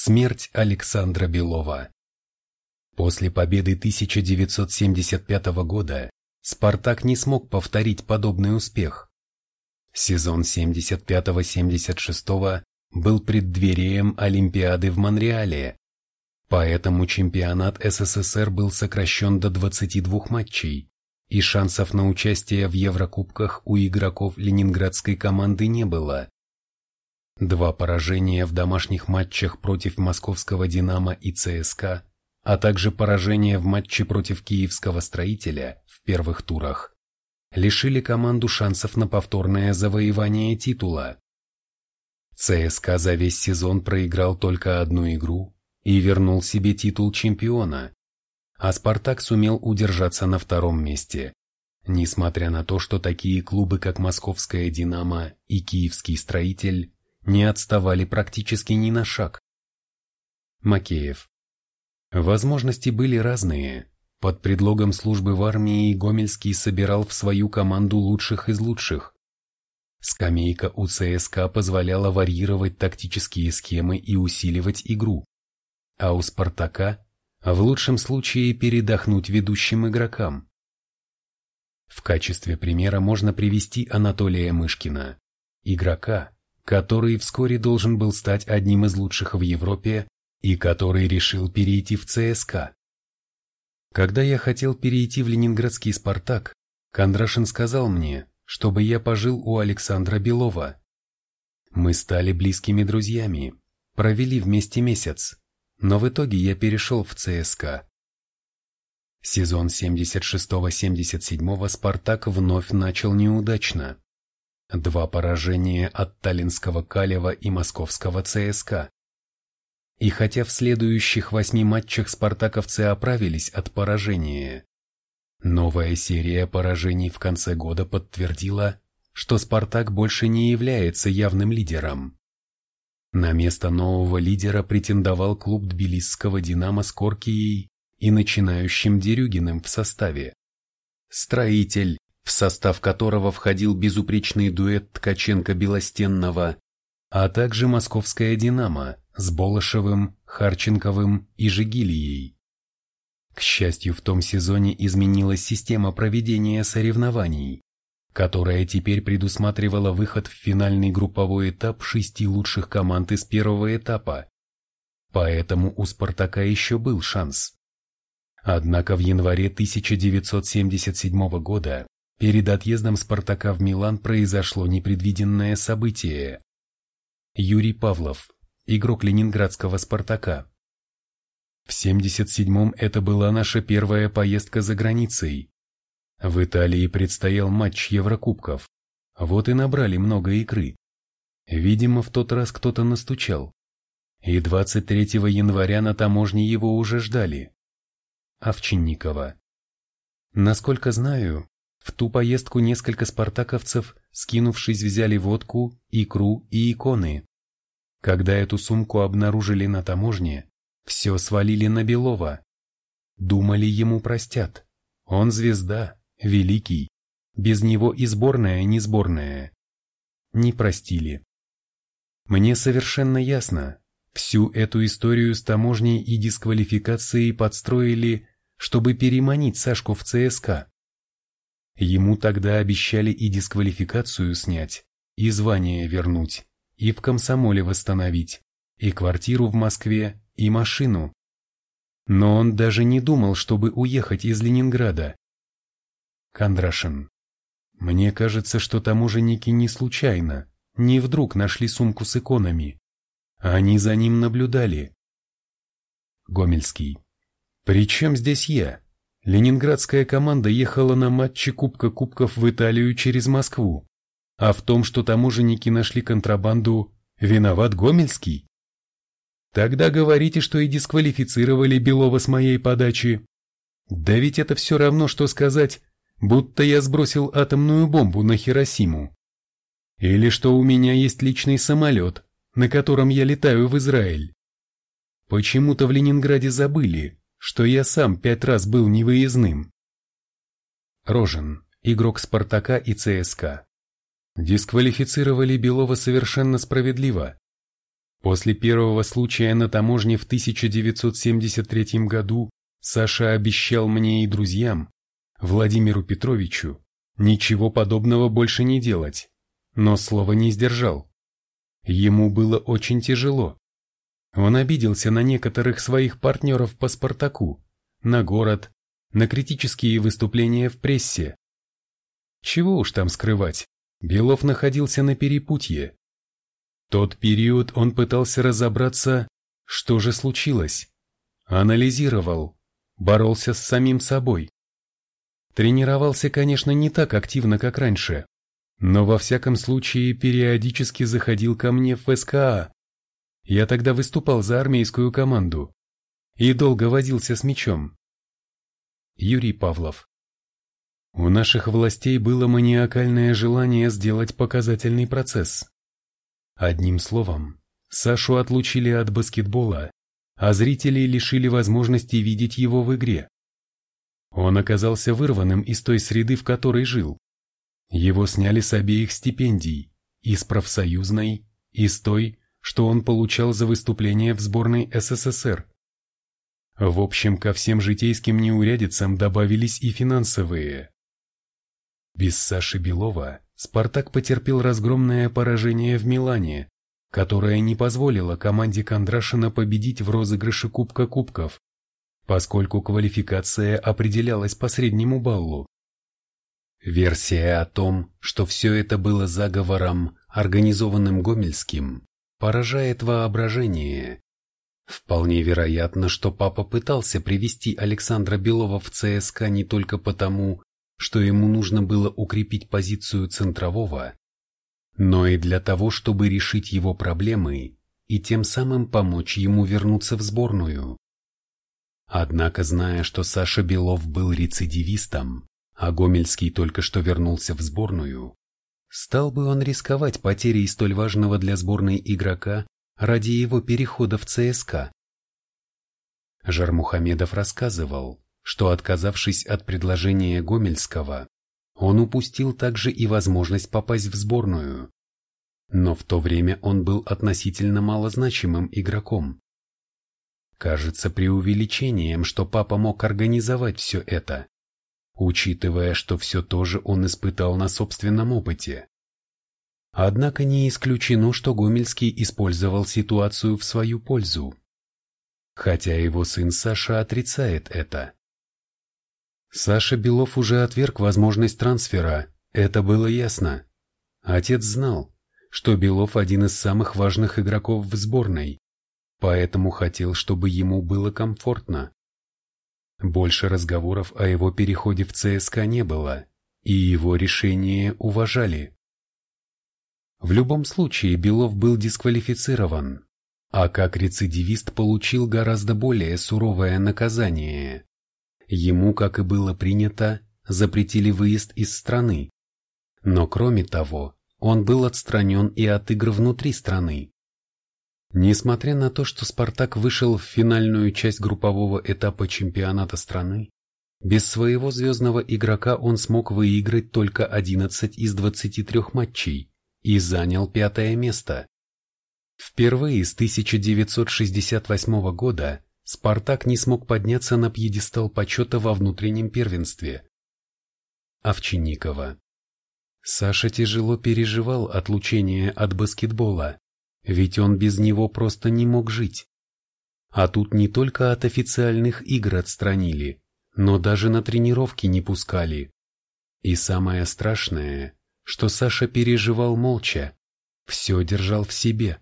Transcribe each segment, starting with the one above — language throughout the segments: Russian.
Смерть Александра Белова После победы 1975 года «Спартак» не смог повторить подобный успех. Сезон 75-76 был преддверием Олимпиады в Монреале, поэтому чемпионат СССР был сокращен до 22 матчей, и шансов на участие в Еврокубках у игроков ленинградской команды не было. Два поражения в домашних матчах против московского «Динамо» и ЦСКА, а также поражение в матче против киевского «Строителя» в первых турах, лишили команду шансов на повторное завоевание титула. ЦСКА за весь сезон проиграл только одну игру и вернул себе титул чемпиона, а «Спартак» сумел удержаться на втором месте, несмотря на то, что такие клубы, как московская «Динамо» и киевский «Строитель» не отставали практически ни на шаг. Макеев. Возможности были разные. Под предлогом службы в армии Гомельский собирал в свою команду лучших из лучших. Скамейка у ЦСКА позволяла варьировать тактические схемы и усиливать игру. А у «Спартака» в лучшем случае передохнуть ведущим игрокам. В качестве примера можно привести Анатолия Мышкина, игрока, который вскоре должен был стать одним из лучших в Европе и который решил перейти в ЦСКА. Когда я хотел перейти в ленинградский «Спартак», Кондрашин сказал мне, чтобы я пожил у Александра Белова. Мы стали близкими друзьями, провели вместе месяц, но в итоге я перешел в ЦСКА. Сезон 76-77 «Спартак» вновь начал неудачно. Два поражения от Таллинского Калева и Московского ЦСКА. И хотя в следующих восьми матчах спартаковцы оправились от поражения, новая серия поражений в конце года подтвердила, что «Спартак» больше не является явным лидером. На место нового лидера претендовал клуб тбилисского «Динамо» с Коркией и начинающим Дерюгиным в составе. Строитель, в состав которого входил безупречный дуэт Ткаченко-Белостенного, а также московская «Динамо» с Болошевым, Харченковым и Жигилией. К счастью, в том сезоне изменилась система проведения соревнований, которая теперь предусматривала выход в финальный групповой этап шести лучших команд из первого этапа. Поэтому у «Спартака» еще был шанс. Однако в январе 1977 года Перед отъездом Спартака в Милан произошло непредвиденное событие. Юрий Павлов, игрок ленинградского Спартака. В 77-м это была наша первая поездка за границей. В Италии предстоял матч Еврокубков. Вот и набрали много игры. Видимо, в тот раз кто-то настучал. И 23 января на таможне его уже ждали. Овчинникова. Насколько знаю, в ту поездку несколько спартаковцев, скинувшись, взяли водку, икру и иконы. Когда эту сумку обнаружили на таможне, все свалили на Белова. Думали, ему простят. Он звезда, великий. Без него и сборная не сборная. Не простили. Мне совершенно ясно, всю эту историю с таможней и дисквалификацией подстроили, чтобы переманить Сашку в ЦСКА. Ему тогда обещали и дисквалификацию снять, и звание вернуть, и в комсомоле восстановить, и квартиру в Москве, и машину. Но он даже не думал, чтобы уехать из Ленинграда. Кондрашин. Мне кажется, что таможенники не случайно, не вдруг нашли сумку с иконами. Они за ним наблюдали. Гомельский. «При чем здесь я?» Ленинградская команда ехала на матче Кубка Кубков в Италию через Москву. А в том, что таможенники нашли контрабанду, виноват Гомельский? Тогда говорите, что и дисквалифицировали Белова с моей подачи. Да ведь это все равно, что сказать, будто я сбросил атомную бомбу на Хиросиму. Или что у меня есть личный самолет, на котором я летаю в Израиль. Почему-то в Ленинграде забыли, что я сам пять раз был невыездным. Рожен, игрок Спартака и ЦСКА. Дисквалифицировали Белова совершенно справедливо. После первого случая на таможне в 1973 году Саша обещал мне и друзьям, Владимиру Петровичу, ничего подобного больше не делать, но слова не сдержал. Ему было очень тяжело. Он обиделся на некоторых своих партнеров по «Спартаку», на город, на критические выступления в прессе. Чего уж там скрывать, Белов находился на перепутье. Тот период он пытался разобраться, что же случилось. Анализировал, боролся с самим собой. Тренировался, конечно, не так активно, как раньше, но во всяком случае периодически заходил ко мне в СКА. Я тогда выступал за армейскую команду и долго возился с мячом. Юрий Павлов У наших властей было маниакальное желание сделать показательный процесс. Одним словом, Сашу отлучили от баскетбола, а зрителей лишили возможности видеть его в игре. Он оказался вырванным из той среды, в которой жил. Его сняли с обеих стипендий, из профсоюзной, и с той, что он получал за выступление в сборной СССР. В общем, ко всем житейским неурядицам добавились и финансовые. Без Саши Белова «Спартак» потерпел разгромное поражение в Милане, которое не позволило команде Кондрашина победить в розыгрыше Кубка Кубков, поскольку квалификация определялась по среднему баллу. Версия о том, что все это было заговором, организованным Гомельским, поражает воображение. Вполне вероятно, что папа пытался привести Александра Белова в ЦСКА не только потому, что ему нужно было укрепить позицию центрового, но и для того, чтобы решить его проблемы и тем самым помочь ему вернуться в сборную. Однако, зная, что Саша Белов был рецидивистом, а Гомельский только что вернулся в сборную, стал бы он рисковать потерей столь важного для сборной игрока ради его перехода в ЦСКА. Жармухамедов рассказывал, что отказавшись от предложения Гомельского, он упустил также и возможность попасть в сборную. Но в то время он был относительно малозначимым игроком. Кажется преувеличением, что папа мог организовать все это, учитывая, что все тоже он испытал на собственном опыте. Однако не исключено, что Гомельский использовал ситуацию в свою пользу. Хотя его сын Саша отрицает это. Саша Белов уже отверг возможность трансфера, это было ясно. Отец знал, что Белов один из самых важных игроков в сборной, поэтому хотел, чтобы ему было комфортно. Больше разговоров о его переходе в ЦСКА не было, и его решение уважали. В любом случае Белов был дисквалифицирован, а как рецидивист получил гораздо более суровое наказание. Ему, как и было принято, запретили выезд из страны. Но кроме того, он был отстранен и от игр внутри страны. Несмотря на то, что «Спартак» вышел в финальную часть группового этапа чемпионата страны, без своего звездного игрока он смог выиграть только 11 из 23 матчей и занял пятое место. Впервые с 1968 года «Спартак» не смог подняться на пьедестал почета во внутреннем первенстве. Овчинникова Саша тяжело переживал отлучение от баскетбола, ведь он без него просто не мог жить. А тут не только от официальных игр отстранили, но даже на тренировки не пускали. И самое страшное, что Саша переживал молча, все держал в себе.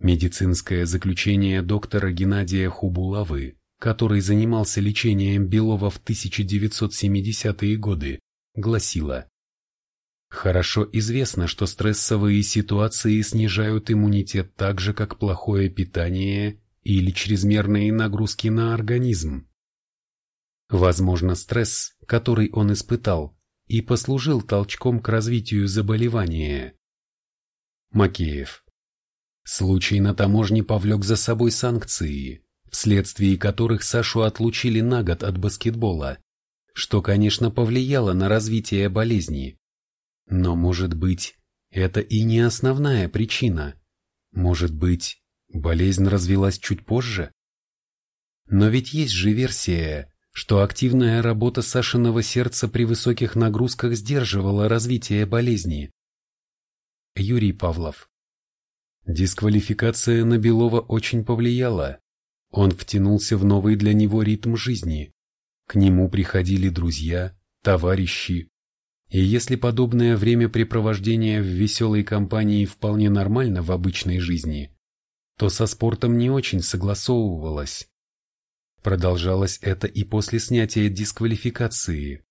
Медицинское заключение доктора Геннадия Хубулавы, который занимался лечением Белова в 1970-е годы, гласило Хорошо известно, что стрессовые ситуации снижают иммунитет так же, как плохое питание или чрезмерные нагрузки на организм. Возможно, стресс, который он испытал, и послужил толчком к развитию заболевания. Макеев. Случай на таможне повлек за собой санкции, вследствие которых Сашу отлучили на год от баскетбола, что, конечно, повлияло на развитие болезни. Но, может быть, это и не основная причина. Может быть, болезнь развилась чуть позже? Но ведь есть же версия, что активная работа Сашиного сердца при высоких нагрузках сдерживала развитие болезни. Юрий Павлов Дисквалификация на Белова очень повлияла. Он втянулся в новый для него ритм жизни. К нему приходили друзья, товарищи. И если подобное времяпрепровождение в веселой компании вполне нормально в обычной жизни, то со спортом не очень согласовывалось. Продолжалось это и после снятия дисквалификации.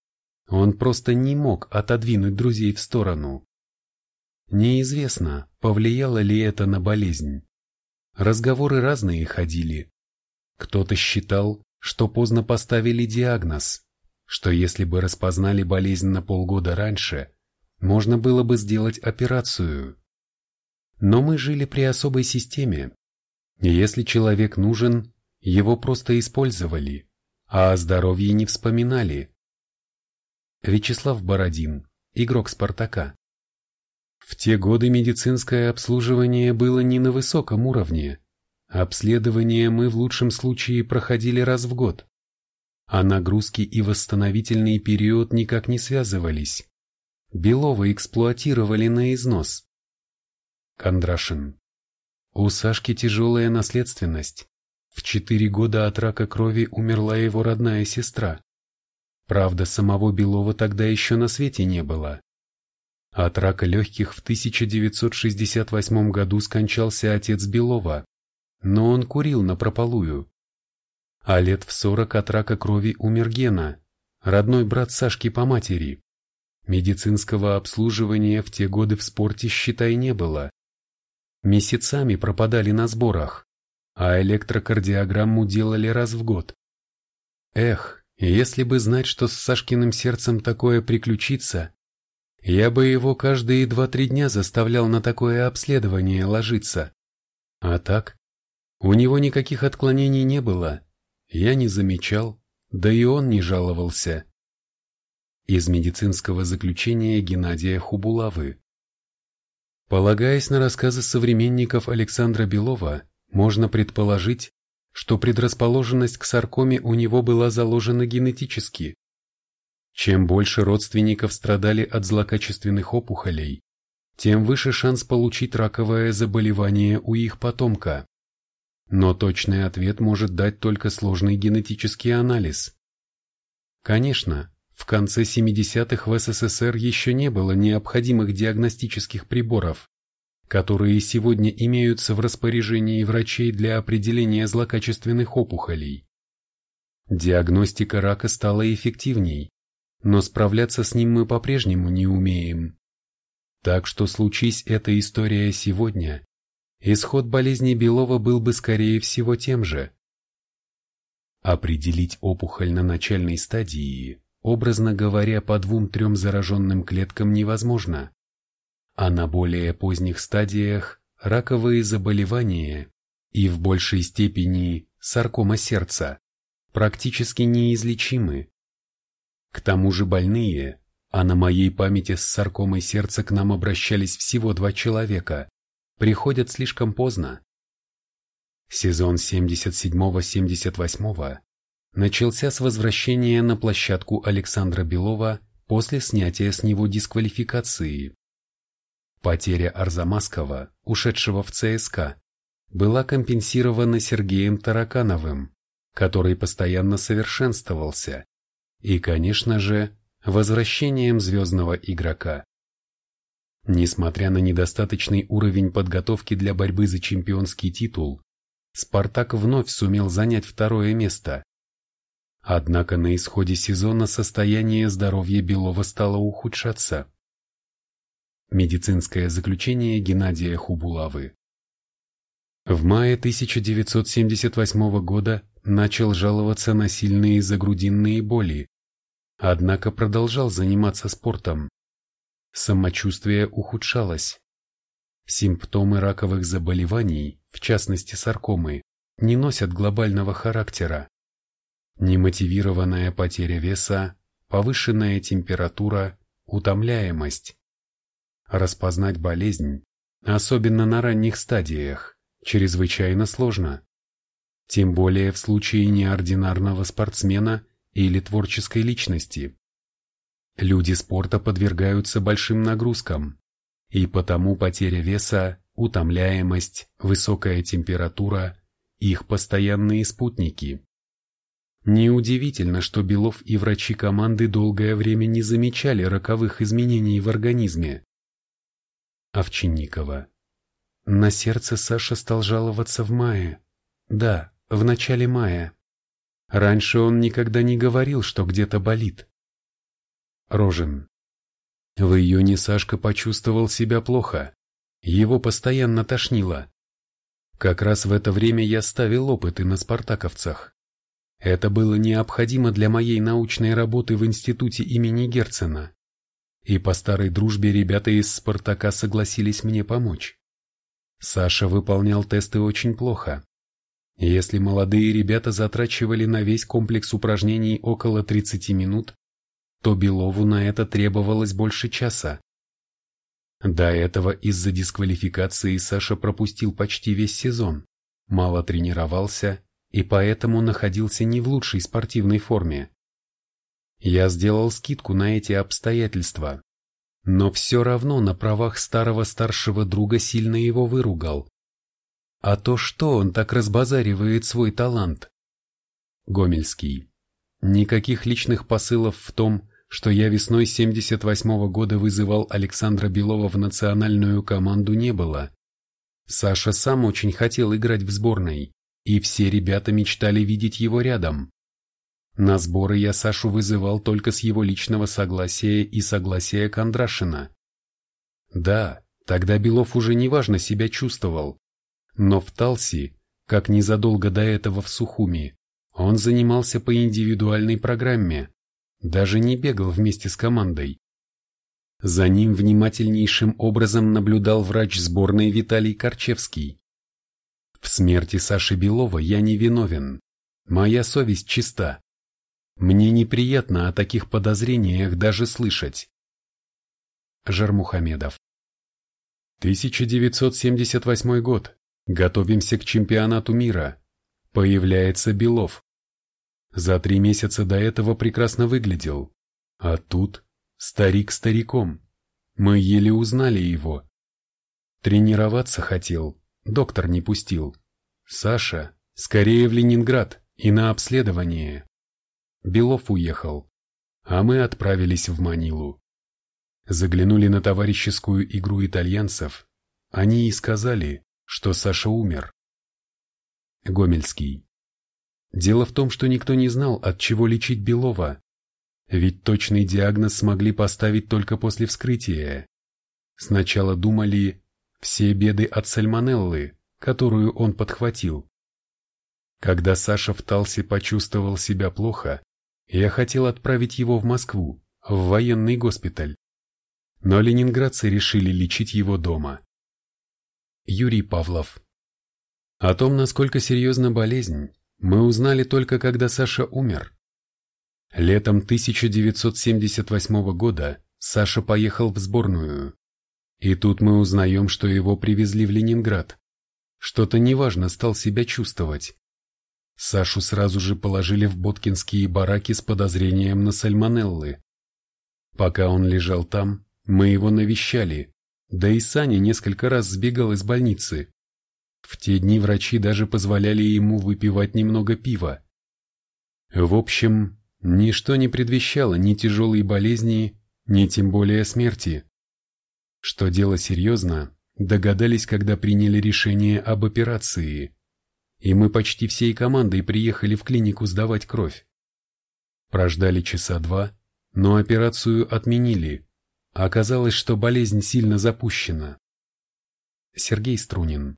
Он просто не мог отодвинуть друзей в сторону. Неизвестно, повлияло ли это на болезнь. Разговоры разные ходили. Кто-то считал, что поздно поставили диагноз, что если бы распознали болезнь на полгода раньше, можно было бы сделать операцию. Но мы жили при особой системе. Если человек нужен, его просто использовали, а о здоровье не вспоминали. Вячеслав Бородин, игрок «Спартака». В те годы медицинское обслуживание было не на высоком уровне. Обследование мы в лучшем случае проходили раз в год. А нагрузки и восстановительный период никак не связывались. Белова эксплуатировали на износ. Кондрашин. У Сашки тяжелая наследственность. В четыре года от рака крови умерла его родная сестра. Правда, самого Белова тогда еще на свете не было. От рака легких в 1968 году скончался отец Белова, но он курил на прополую. А лет в 40 от рака крови умер Гена, родной брат Сашки по матери. Медицинского обслуживания в те годы в спорте, считай, не было. Месяцами пропадали на сборах, а электрокардиограмму делали раз в год. Эх, если бы знать, что с Сашкиным сердцем такое приключится, я бы его каждые два-три дня заставлял на такое обследование ложиться. А так, у него никаких отклонений не было, я не замечал, да и он не жаловался. Из медицинского заключения Геннадия Хубулавы. Полагаясь на рассказы современников Александра Белова, можно предположить, что предрасположенность к саркоме у него была заложена генетически. Чем больше родственников страдали от злокачественных опухолей, тем выше шанс получить раковое заболевание у их потомка. Но точный ответ может дать только сложный генетический анализ. Конечно, в конце 70-х в СССР еще не было необходимых диагностических приборов, которые сегодня имеются в распоряжении врачей для определения злокачественных опухолей. Диагностика рака стала эффективней, но справляться с ним мы по-прежнему не умеем. Так что случись эта история сегодня, исход болезни Белова был бы скорее всего тем же. Определить опухоль на начальной стадии, образно говоря, по двум-трем зараженным клеткам невозможно. А на более поздних стадиях раковые заболевания и в большей степени саркома сердца практически неизлечимы. К тому же больные, а на моей памяти с саркомой сердца к нам обращались всего два человека, приходят слишком поздно. Сезон 77-78 начался с возвращения на площадку Александра Белова после снятия с него дисквалификации. Потеря Арзамасского, ушедшего в ЦСКА, была компенсирована Сергеем Таракановым, который постоянно совершенствовался, и, конечно же, возвращением звездного игрока. Несмотря на недостаточный уровень подготовки для борьбы за чемпионский титул, Спартак вновь сумел занять второе место. Однако на исходе сезона состояние здоровья Белова стало ухудшаться. Медицинское заключение Геннадия Хубулавы В мае 1978 года начал жаловаться на сильные загрудинные боли, однако продолжал заниматься спортом. Самочувствие ухудшалось. Симптомы раковых заболеваний, в частности саркомы, не носят глобального характера. Немотивированная потеря веса, повышенная температура, утомляемость. Распознать болезнь, особенно на ранних стадиях, чрезвычайно сложно. Тем более в случае неординарного спортсмена или творческой личности. Люди спорта подвергаются большим нагрузкам, и потому потеря веса, утомляемость, высокая температура – их постоянные спутники. Неудивительно, что Белов и врачи команды долгое время не замечали роковых изменений в организме. Овчинникова. На сердце Саша стал жаловаться в мае. Да, в начале мая. Раньше он никогда не говорил, что где-то болит. Рожин. В июне Сашка почувствовал себя плохо. Его постоянно тошнило. Как раз в это время я ставил опыты на спартаковцах. Это было необходимо для моей научной работы в институте имени Герцена. И по старой дружбе ребята из «Спартака» согласились мне помочь. Саша выполнял тесты очень плохо. Если молодые ребята затрачивали на весь комплекс упражнений около 30 минут, то Белову на это требовалось больше часа. До этого из-за дисквалификации Саша пропустил почти весь сезон, мало тренировался и поэтому находился не в лучшей спортивной форме. Я сделал скидку на эти обстоятельства, но все равно на правах старого старшего друга сильно его выругал. А то что он так разбазаривает свой талант? Гомельский. Никаких личных посылов в том, что я весной 78 -го года вызывал Александра Белова в национальную команду не было. Саша сам очень хотел играть в сборной, и все ребята мечтали видеть его рядом. На сборы я Сашу вызывал только с его личного согласия и согласия Кондрашина. Да, тогда Белов уже неважно себя чувствовал, но в Талси, как незадолго до этого в Сухуми, он занимался по индивидуальной программе, даже не бегал вместе с командой. За ним внимательнейшим образом наблюдал врач сборной Виталий Корчевский. В смерти Саши Белова я не виновен. Моя совесть чиста. Мне неприятно о таких подозрениях даже слышать. Жармухамедов 1978 год. Готовимся к чемпионату мира. Появляется Белов. За три месяца до этого прекрасно выглядел. А тут старик стариком. Мы еле узнали его. Тренироваться хотел, доктор не пустил. Саша, скорее в Ленинград и на обследование. Белов уехал, а мы отправились в Манилу. Заглянули на товарищескую игру итальянцев. Они и сказали, что Саша умер. Гомельский. Дело в том, что никто не знал, от чего лечить Белова. Ведь точный диагноз смогли поставить только после вскрытия. Сначала думали, все беды от сальмонеллы, которую он подхватил. Когда Саша в Талсе почувствовал себя плохо, я хотел отправить его в Москву, в военный госпиталь. Но ленинградцы решили лечить его дома. Юрий Павлов О том, насколько серьезна болезнь, мы узнали только когда Саша умер. Летом 1978 года Саша поехал в сборную. И тут мы узнаем, что его привезли в Ленинград. Что-то неважно стал себя чувствовать. Сашу сразу же положили в боткинские бараки с подозрением на сальмонеллы. Пока он лежал там, мы его навещали, да и Саня несколько раз сбегал из больницы. В те дни врачи даже позволяли ему выпивать немного пива. В общем, ничто не предвещало ни тяжелой болезни, ни тем более смерти. Что дело серьезно, догадались, когда приняли решение об операции и мы почти всей командой приехали в клинику сдавать кровь. Прождали часа два, но операцию отменили. Оказалось, что болезнь сильно запущена. Сергей Струнин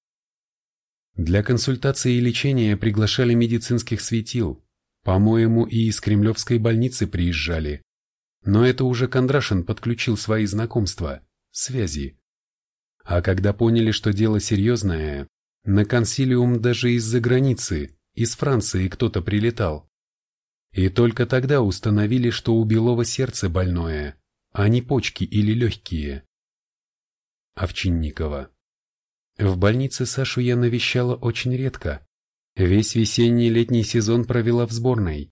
Для консультации и лечения приглашали медицинских светил. По-моему, и из Кремлевской больницы приезжали. Но это уже Кондрашин подключил свои знакомства, связи. А когда поняли, что дело серьезное, на консилиум даже из-за границы, из Франции кто-то прилетал. И только тогда установили, что у Белова сердце больное, а не почки или легкие. Овчинникова. В больнице Сашу я навещала очень редко. Весь весенний летний сезон провела в сборной.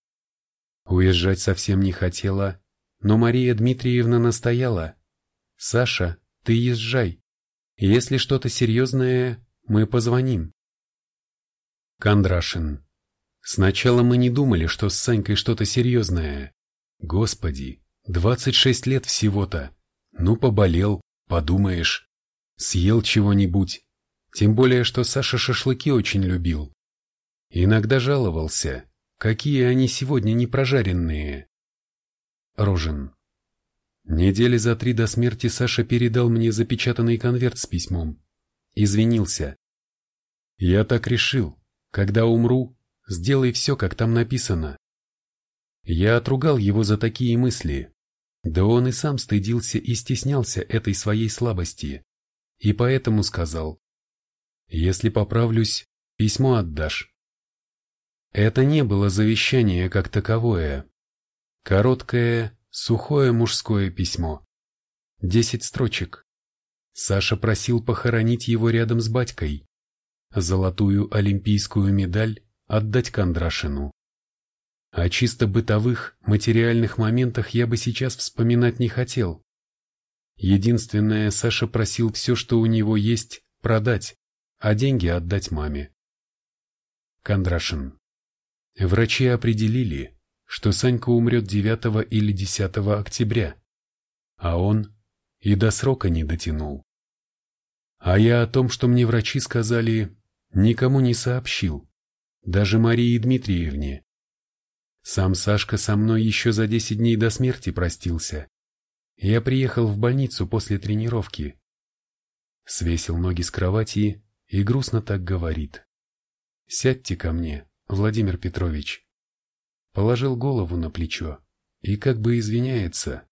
Уезжать совсем не хотела, но Мария Дмитриевна настояла. «Саша, ты езжай. Если что-то серьезное, мы позвоним». Кондрашин. Сначала мы не думали, что с Санькой что-то серьезное. Господи, 26 лет всего-то. Ну, поболел, подумаешь. Съел чего-нибудь. Тем более, что Саша шашлыки очень любил. Иногда жаловался, какие они сегодня не прожаренные. Рожен. Недели за три до смерти Саша передал мне запечатанный конверт с письмом. Извинился. Я так решил. Когда умру, сделай все, как там написано. Я отругал его за такие мысли. Да он и сам стыдился и стеснялся этой своей слабости. И поэтому сказал, если поправлюсь, письмо отдашь. Это не было завещание как таковое. Короткое, сухое мужское письмо. Десять строчек. Саша просил похоронить его рядом с батькой. Золотую олимпийскую медаль отдать Кондрашину. О чисто бытовых, материальных моментах я бы сейчас вспоминать не хотел. Единственное, Саша просил все, что у него есть, продать, а деньги отдать маме. Кондрашин. Врачи определили, что Санька умрет 9 или 10 октября, а он и до срока не дотянул. А я о том, что мне врачи сказали, никому не сообщил, даже Марии Дмитриевне. Сам Сашка со мной еще за 10 дней до смерти простился. Я приехал в больницу после тренировки. Свесил ноги с кровати и грустно так говорит. «Сядьте ко мне, Владимир Петрович». Положил голову на плечо и как бы извиняется.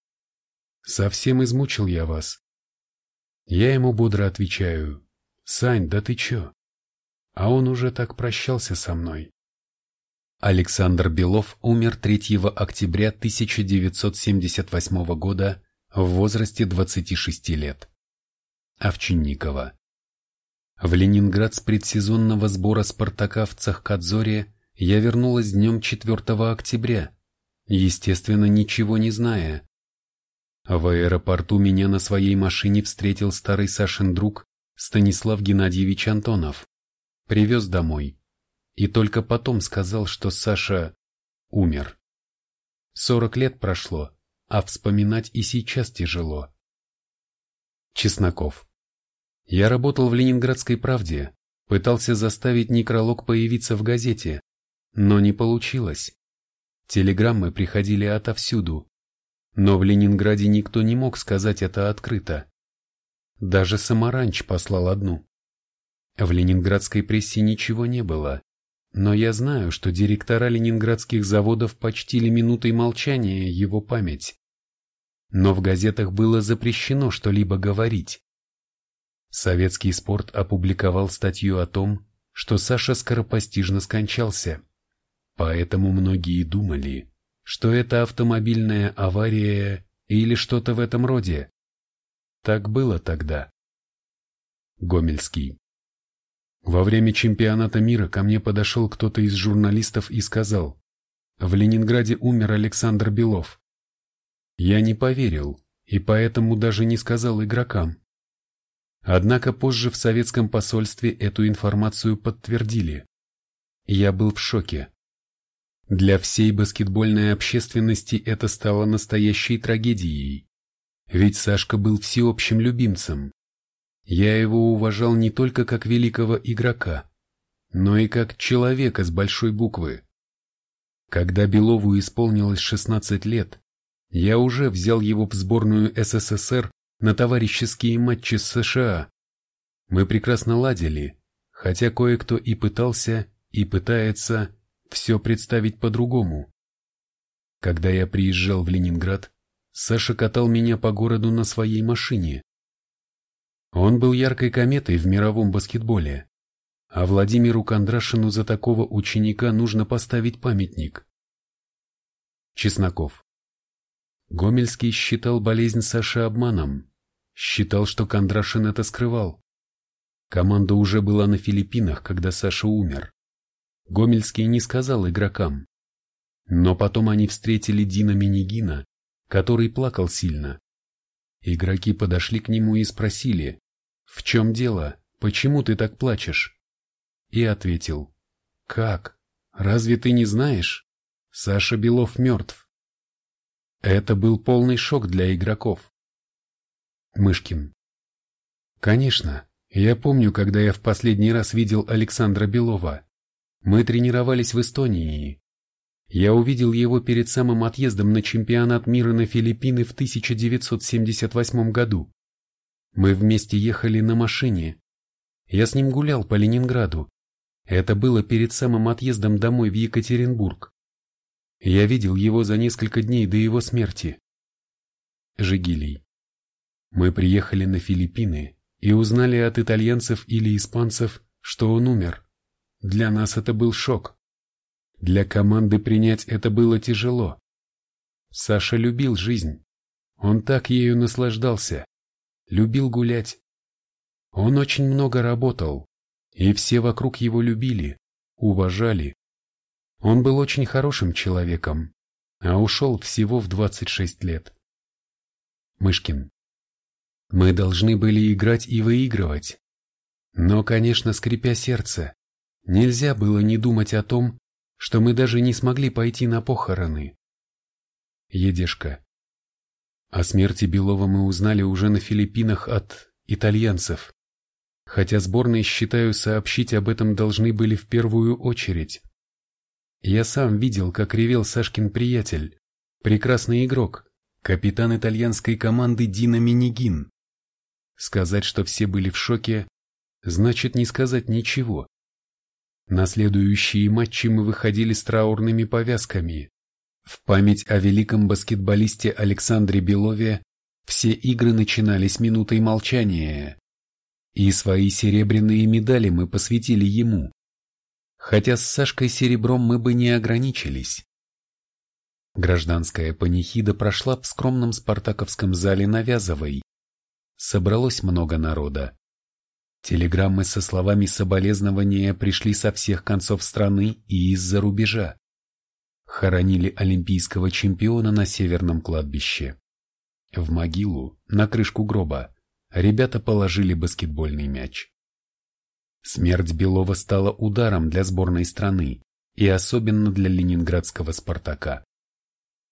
«Совсем измучил я вас». Я ему бодро отвечаю. «Сань, да ты чё?» А он уже так прощался со мной. Александр Белов умер 3 октября 1978 года в возрасте 26 лет. Овчинникова. В Ленинград с предсезонного сбора «Спартака» в Цахкадзоре я вернулась днем 4 октября, естественно, ничего не зная. В аэропорту меня на своей машине встретил старый Сашин друг Станислав Геннадьевич Антонов. Привез домой. И только потом сказал, что Саша умер. Сорок лет прошло, а вспоминать и сейчас тяжело. Чесноков. Я работал в «Ленинградской правде», пытался заставить некролог появиться в газете, но не получилось. Телеграммы приходили отовсюду, но в Ленинграде никто не мог сказать это открыто. Даже Самаранч послал одну. В ленинградской прессе ничего не было, но я знаю, что директора ленинградских заводов почтили минутой молчания его память. Но в газетах было запрещено что-либо говорить. Советский спорт опубликовал статью о том, что Саша скоропостижно скончался. Поэтому многие думали, что это автомобильная авария или что-то в этом роде. Так было тогда. Гомельский. Во время чемпионата мира ко мне подошел кто-то из журналистов и сказал, в Ленинграде умер Александр Белов. Я не поверил и поэтому даже не сказал игрокам. Однако позже в советском посольстве эту информацию подтвердили. Я был в шоке. Для всей баскетбольной общественности это стало настоящей трагедией. Ведь Сашка был всеобщим любимцем. Я его уважал не только как великого игрока, но и как человека с большой буквы. Когда Белову исполнилось 16 лет, я уже взял его в сборную СССР на товарищеские матчи с США. Мы прекрасно ладили, хотя кое-кто и пытался, и пытается все представить по-другому. Когда я приезжал в Ленинград, Саша катал меня по городу на своей машине. Он был яркой кометой в мировом баскетболе, а Владимиру Кондрашину за такого ученика нужно поставить памятник. Чесноков. Гомельский считал болезнь Саши обманом, считал, что Кондрашин это скрывал. Команда уже была на Филиппинах, когда Саша умер. Гомельский не сказал игрокам. Но потом они встретили Дина Минигина, который плакал сильно. Игроки подошли к нему и спросили, «В чем дело? Почему ты так плачешь?» И ответил, «Как? Разве ты не знаешь? Саша Белов мертв». Это был полный шок для игроков. Мышкин. Конечно, я помню, когда я в последний раз видел Александра Белова. Мы тренировались в Эстонии. Я увидел его перед самым отъездом на чемпионат мира на Филиппины в 1978 году. Мы вместе ехали на машине. Я с ним гулял по Ленинграду. Это было перед самым отъездом домой в Екатеринбург. Я видел его за несколько дней до его смерти. Жигилий. Мы приехали на Филиппины и узнали от итальянцев или испанцев, что он умер. Для нас это был шок. Для команды принять это было тяжело. Саша любил жизнь. Он так ею наслаждался. Любил гулять. Он очень много работал, и все вокруг его любили, уважали. Он был очень хорошим человеком, а ушел всего в 26 лет. Мышкин. Мы должны были играть и выигрывать. Но, конечно, скрипя сердце, нельзя было не думать о том, что мы даже не смогли пойти на похороны. Едешка. О смерти Белова мы узнали уже на Филиппинах от итальянцев, хотя сборные, считаю, сообщить об этом должны были в первую очередь. Я сам видел, как ревел Сашкин приятель, прекрасный игрок, капитан итальянской команды Дина Минигин. Сказать, что все были в шоке, значит не сказать ничего. На следующие матчи мы выходили с траурными повязками. В память о великом баскетболисте Александре Белове все игры начинались минутой молчания. И свои серебряные медали мы посвятили ему. Хотя с Сашкой серебром мы бы не ограничились. Гражданская панихида прошла в скромном спартаковском зале на Вязовой, собралось много народа. Телеграммы со словами соболезнования пришли со всех концов страны и из-за рубежа. Хоронили олимпийского чемпиона на северном кладбище. В могилу, на крышку гроба, ребята положили баскетбольный мяч. Смерть Белова стала ударом для сборной страны и особенно для ленинградского «Спартака».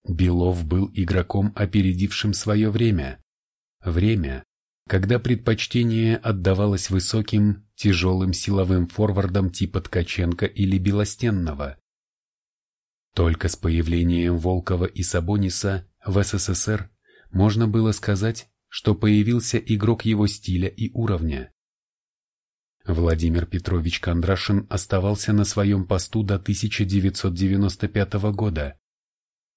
Белов был игроком, опередившим свое время. Время, когда предпочтение отдавалось высоким, тяжелым силовым форвардам типа Ткаченко или Белостенного. Только с появлением Волкова и Сабониса в СССР можно было сказать, что появился игрок его стиля и уровня. Владимир Петрович Кондрашин оставался на своем посту до 1995 года,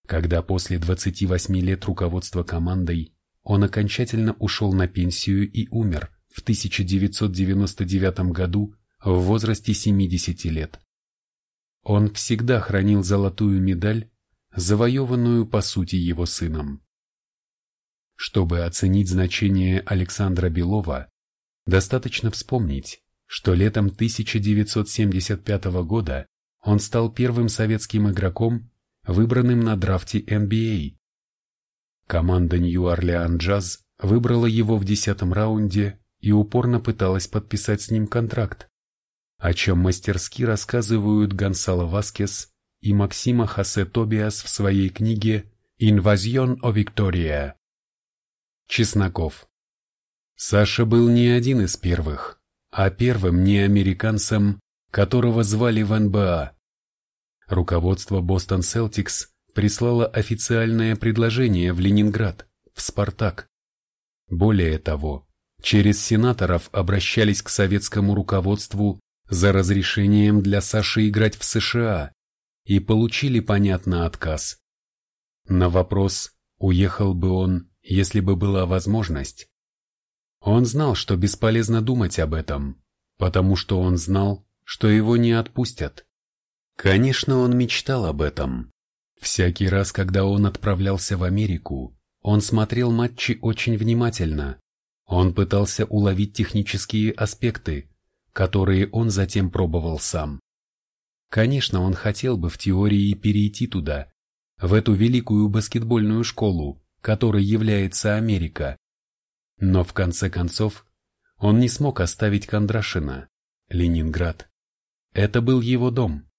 когда после 28 лет руководства командой он окончательно ушел на пенсию и умер в 1999 году в возрасте 70 лет. Он всегда хранил золотую медаль, завоеванную по сути его сыном. Чтобы оценить значение Александра Белова, достаточно вспомнить, что летом 1975 года он стал первым советским игроком, выбранным на драфте NBA, Команда Нью-Орлеан Джаз выбрала его в десятом раунде и упорно пыталась подписать с ним контракт, о чем мастерски рассказывают Гонсало Васкес и Максима Хосе Тобиас в своей книге «Инвазион о Виктория». Чесноков. Саша был не один из первых, а первым неамериканцем, которого звали в НБА. Руководство Бостон Селтикс прислала официальное предложение в Ленинград, в «Спартак». Более того, через сенаторов обращались к советскому руководству за разрешением для Саши играть в США и получили, понятно, отказ. На вопрос, уехал бы он, если бы была возможность. Он знал, что бесполезно думать об этом, потому что он знал, что его не отпустят. Конечно, он мечтал об этом, Всякий раз, когда он отправлялся в Америку, он смотрел матчи очень внимательно. Он пытался уловить технические аспекты, которые он затем пробовал сам. Конечно, он хотел бы в теории перейти туда, в эту великую баскетбольную школу, которой является Америка. Но в конце концов, он не смог оставить Кондрашина, Ленинград. Это был его дом.